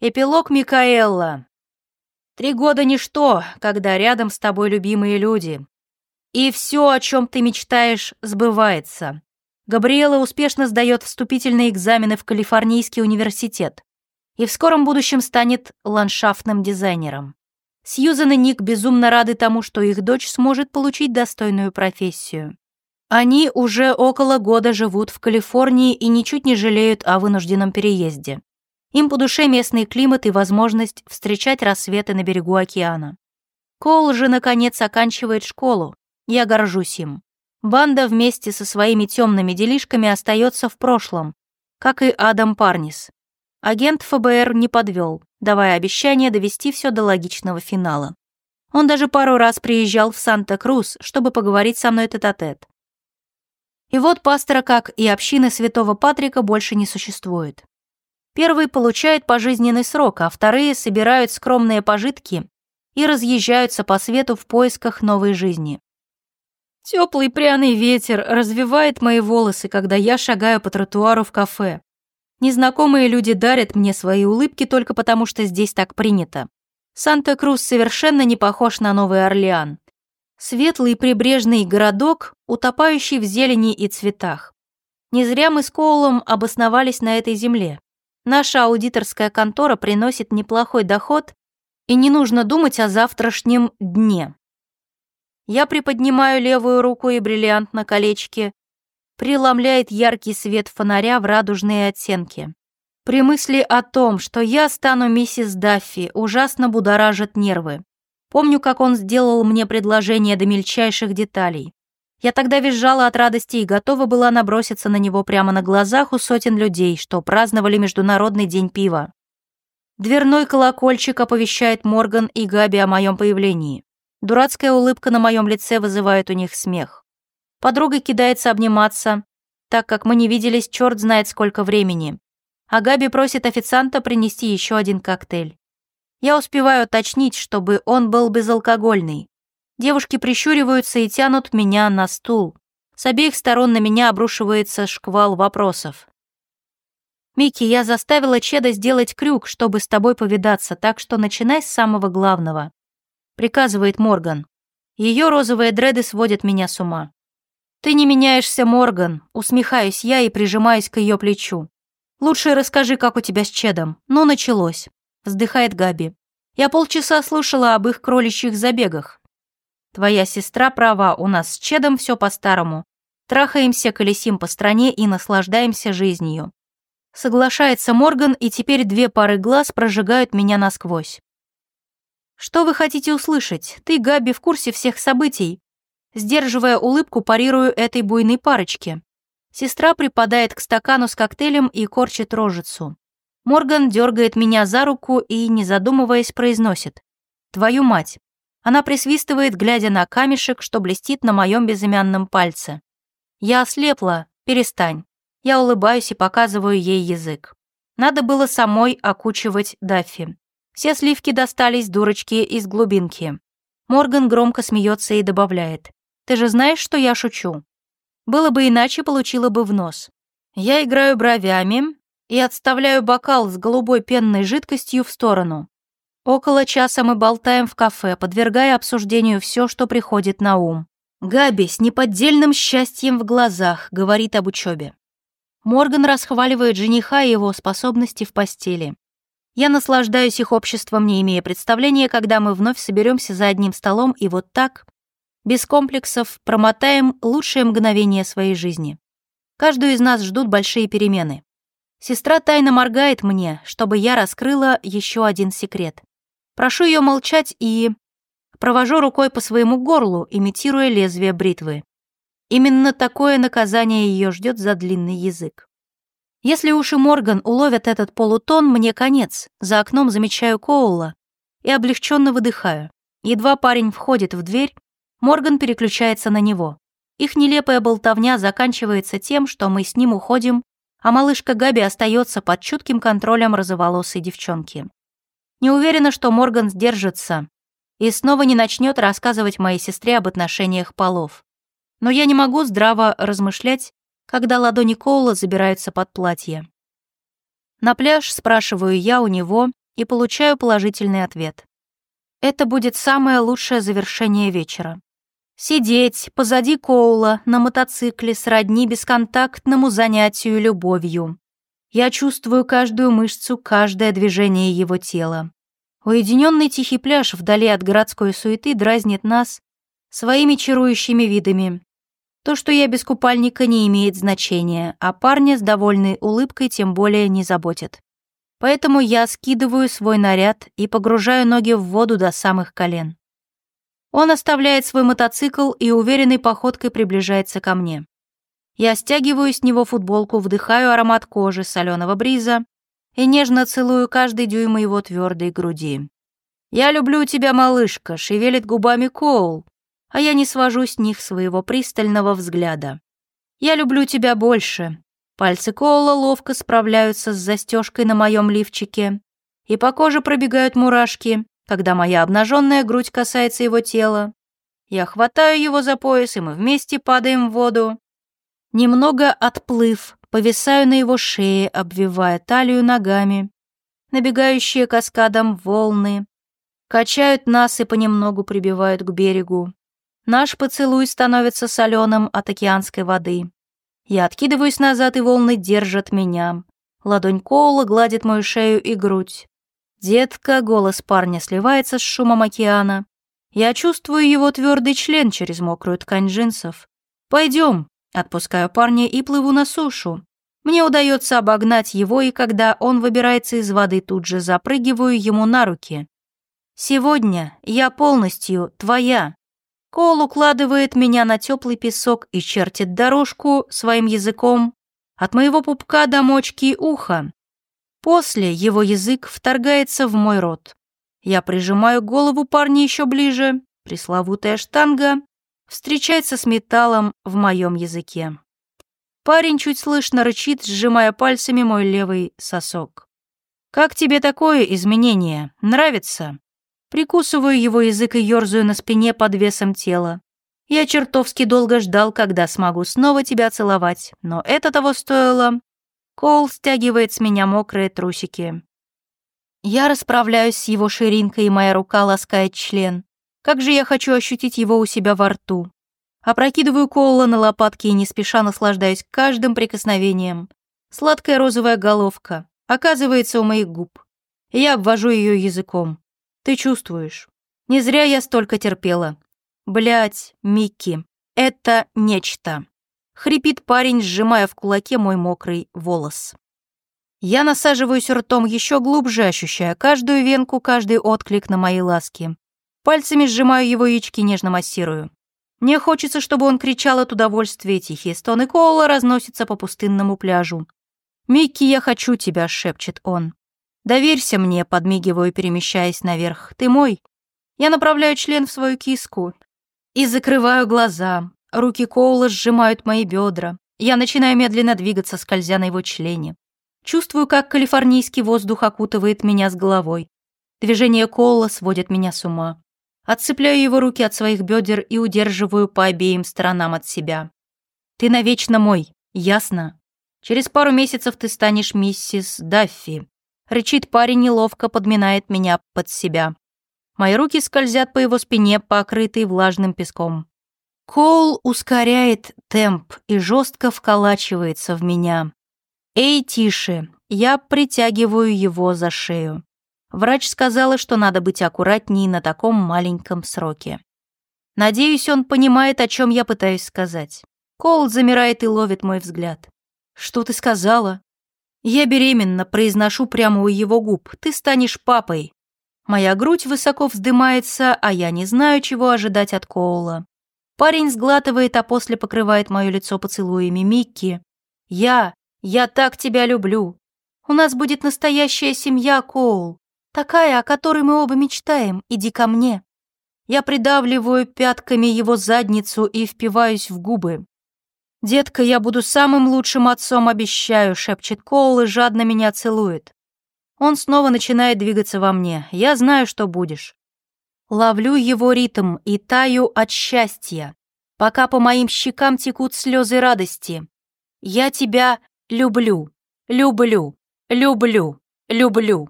Эпилог Микаэлла. Три года ничто, когда рядом с тобой любимые люди. И все, о чем ты мечтаешь, сбывается. Габриэла успешно сдает вступительные экзамены в Калифорнийский университет и в скором будущем станет ландшафтным дизайнером. Сьюзан и Ник безумно рады тому, что их дочь сможет получить достойную профессию. Они уже около года живут в Калифорнии и ничуть не жалеют о вынужденном переезде. Им по душе местный климат и возможность встречать рассветы на берегу океана. Коул же, наконец, оканчивает школу. Я горжусь им. Банда вместе со своими темными делишками остается в прошлом, как и Адам Парнис. Агент ФБР не подвел, давая обещание довести все до логичного финала. Он даже пару раз приезжал в Санта-Крус, чтобы поговорить со мной тет-а-тет. -тет. И вот пастора, как и общины святого Патрика, больше не существует. Первые получают пожизненный срок, а вторые собирают скромные пожитки и разъезжаются по свету в поисках новой жизни. Теплый пряный ветер развивает мои волосы, когда я шагаю по тротуару в кафе. Незнакомые люди дарят мне свои улыбки только потому, что здесь так принято. Санта-Крус совершенно не похож на Новый Орлеан. Светлый прибрежный городок, утопающий в зелени и цветах. Не зря мы с Коулом обосновались на этой земле. Наша аудиторская контора приносит неплохой доход, и не нужно думать о завтрашнем дне. Я приподнимаю левую руку, и бриллиант на колечке преломляет яркий свет фонаря в радужные оттенки. При мысли о том, что я стану миссис Даффи, ужасно будоражит нервы. Помню, как он сделал мне предложение до мельчайших деталей. Я тогда визжала от радости и готова была наброситься на него прямо на глазах у сотен людей, что праздновали Международный день пива. Дверной колокольчик оповещает Морган и Габи о моем появлении. Дурацкая улыбка на моем лице вызывает у них смех. Подруга кидается обниматься, так как мы не виделись черт знает сколько времени. А Габи просит официанта принести еще один коктейль. Я успеваю уточнить, чтобы он был безалкогольный. Девушки прищуриваются и тянут меня на стул. С обеих сторон на меня обрушивается шквал вопросов. «Микки, я заставила Чеда сделать крюк, чтобы с тобой повидаться, так что начинай с самого главного», — приказывает Морган. Ее розовые дреды сводят меня с ума. «Ты не меняешься, Морган», — усмехаюсь я и прижимаюсь к ее плечу. «Лучше расскажи, как у тебя с Чедом. Ну, началось», — вздыхает Габи. «Я полчаса слушала об их кроличьих забегах. Твоя сестра права, у нас с Чедом все по-старому. Трахаемся, колесим по стране и наслаждаемся жизнью. Соглашается Морган, и теперь две пары глаз прожигают меня насквозь. Что вы хотите услышать? Ты, Габи, в курсе всех событий. Сдерживая улыбку, парирую этой буйной парочке. Сестра припадает к стакану с коктейлем и корчит рожицу. Морган дергает меня за руку и, не задумываясь, произносит. «Твою мать!» Она присвистывает, глядя на камешек, что блестит на моем безымянном пальце. Я ослепла, перестань. Я улыбаюсь и показываю ей язык. Надо было самой окучивать Даффи. Все сливки достались дурочке из глубинки. Морган громко смеется и добавляет. «Ты же знаешь, что я шучу?» Было бы иначе, получила бы в нос. Я играю бровями и отставляю бокал с голубой пенной жидкостью в сторону. Около часа мы болтаем в кафе, подвергая обсуждению все, что приходит на ум. Габи с неподдельным счастьем в глазах говорит об учебе. Морган расхваливает жениха и его способности в постели. Я наслаждаюсь их обществом, не имея представления, когда мы вновь соберемся за одним столом и вот так, без комплексов, промотаем лучшие мгновения своей жизни. Каждую из нас ждут большие перемены. Сестра тайно моргает мне, чтобы я раскрыла еще один секрет. Прошу ее молчать и... Провожу рукой по своему горлу, имитируя лезвие бритвы. Именно такое наказание ее ждет за длинный язык. Если уши Морган уловят этот полутон, мне конец. За окном замечаю Коула и облегченно выдыхаю. Едва парень входит в дверь, Морган переключается на него. Их нелепая болтовня заканчивается тем, что мы с ним уходим, а малышка Габи остается под чутким контролем розоволосой девчонки. Не уверена, что Морган сдержится и снова не начнет рассказывать моей сестре об отношениях полов. Но я не могу здраво размышлять, когда ладони Коула забираются под платье. На пляж спрашиваю я у него, и получаю положительный ответ. Это будет самое лучшее завершение вечера. Сидеть позади Коула на мотоцикле сродни бесконтактному занятию любовью. Я чувствую каждую мышцу, каждое движение его тела. Уединенный тихий пляж вдали от городской суеты дразнит нас своими чарующими видами. То, что я без купальника, не имеет значения, а парня с довольной улыбкой тем более не заботит. Поэтому я скидываю свой наряд и погружаю ноги в воду до самых колен. Он оставляет свой мотоцикл и уверенной походкой приближается ко мне. Я стягиваю с него футболку, вдыхаю аромат кожи, соленого бриза и нежно целую каждый дюйм его твердой груди. «Я люблю тебя, малышка», — шевелит губами Коул, а я не свожу с них своего пристального взгляда. «Я люблю тебя больше». Пальцы Коула ловко справляются с застежкой на моем лифчике, и по коже пробегают мурашки, когда моя обнаженная грудь касается его тела. Я хватаю его за пояс, и мы вместе падаем в воду. Немного отплыв, повисаю на его шее, обвивая талию ногами. Набегающие каскадом волны качают нас и понемногу прибивают к берегу. Наш поцелуй становится соленым от океанской воды. Я откидываюсь назад, и волны держат меня. Ладонь Коула гладит мою шею и грудь. «Детка», — голос парня сливается с шумом океана. Я чувствую его твердый член через мокрую ткань джинсов. Пойдем, отпускаю парня и плыву на сушу. Мне удается обогнать его, и когда он выбирается из воды, тут же запрыгиваю ему на руки. «Сегодня я полностью твоя». Кол укладывает меня на теплый песок и чертит дорожку своим языком от моего пупка до мочки уха. После его язык вторгается в мой рот. Я прижимаю голову парня еще ближе, пресловутая штанга встречается с металлом в моем языке. Парень чуть слышно рычит, сжимая пальцами мой левый сосок. «Как тебе такое изменение? Нравится?» Прикусываю его язык и ерзаю на спине под весом тела. Я чертовски долго ждал, когда смогу снова тебя целовать, но это того стоило. Коул стягивает с меня мокрые трусики. Я расправляюсь с его ширинкой, и моя рука ласкает член. Как же я хочу ощутить его у себя во рту. Опрокидываю Коула на лопатки и не спеша наслаждаюсь каждым прикосновением. Сладкая розовая головка оказывается у моих губ. Я обвожу ее языком. Ты чувствуешь? Не зря я столько терпела. Блять, Микки, это нечто. Хрипит парень, сжимая в кулаке мой мокрый волос. Я насаживаюсь ртом еще глубже, ощущая каждую венку, каждый отклик на мои ласки. Пальцами сжимаю его яички, нежно массирую. Мне хочется, чтобы он кричал от удовольствия, тихие стоны Коула разносятся по пустынному пляжу. «Микки, я хочу тебя», — шепчет он. «Доверься мне», — подмигиваю, перемещаясь наверх. «Ты мой». Я направляю член в свою киску и закрываю глаза, Руки Коула сжимают мои бедра. Я начинаю медленно двигаться, скользя на его члене. Чувствую, как калифорнийский воздух окутывает меня с головой. Движение Коула сводит меня с ума. Отцепляю его руки от своих бедер и удерживаю по обеим сторонам от себя. Ты навечно мой, ясно? Через пару месяцев ты станешь миссис Даффи. Рычит парень неловко подминает меня под себя. Мои руки скользят по его спине, покрытые влажным песком. Коул ускоряет темп и жестко вколачивается в меня. «Эй, тише!» Я притягиваю его за шею. Врач сказала, что надо быть аккуратнее на таком маленьком сроке. Надеюсь, он понимает, о чем я пытаюсь сказать. Коул замирает и ловит мой взгляд. «Что ты сказала?» «Я беременна», произношу прямо у его губ. «Ты станешь папой». Моя грудь высоко вздымается, а я не знаю, чего ожидать от Коула. Парень сглатывает, а после покрывает мое лицо поцелуями Микки. «Я, я так тебя люблю. У нас будет настоящая семья, Коул. Такая, о которой мы оба мечтаем. Иди ко мне». Я придавливаю пятками его задницу и впиваюсь в губы. «Детка, я буду самым лучшим отцом, обещаю», — шепчет Коул и жадно меня целует. Он снова начинает двигаться во мне. Я знаю, что будешь. Ловлю его ритм и таю от счастья, пока по моим щекам текут слезы радости. Я тебя люблю, люблю, люблю, люблю.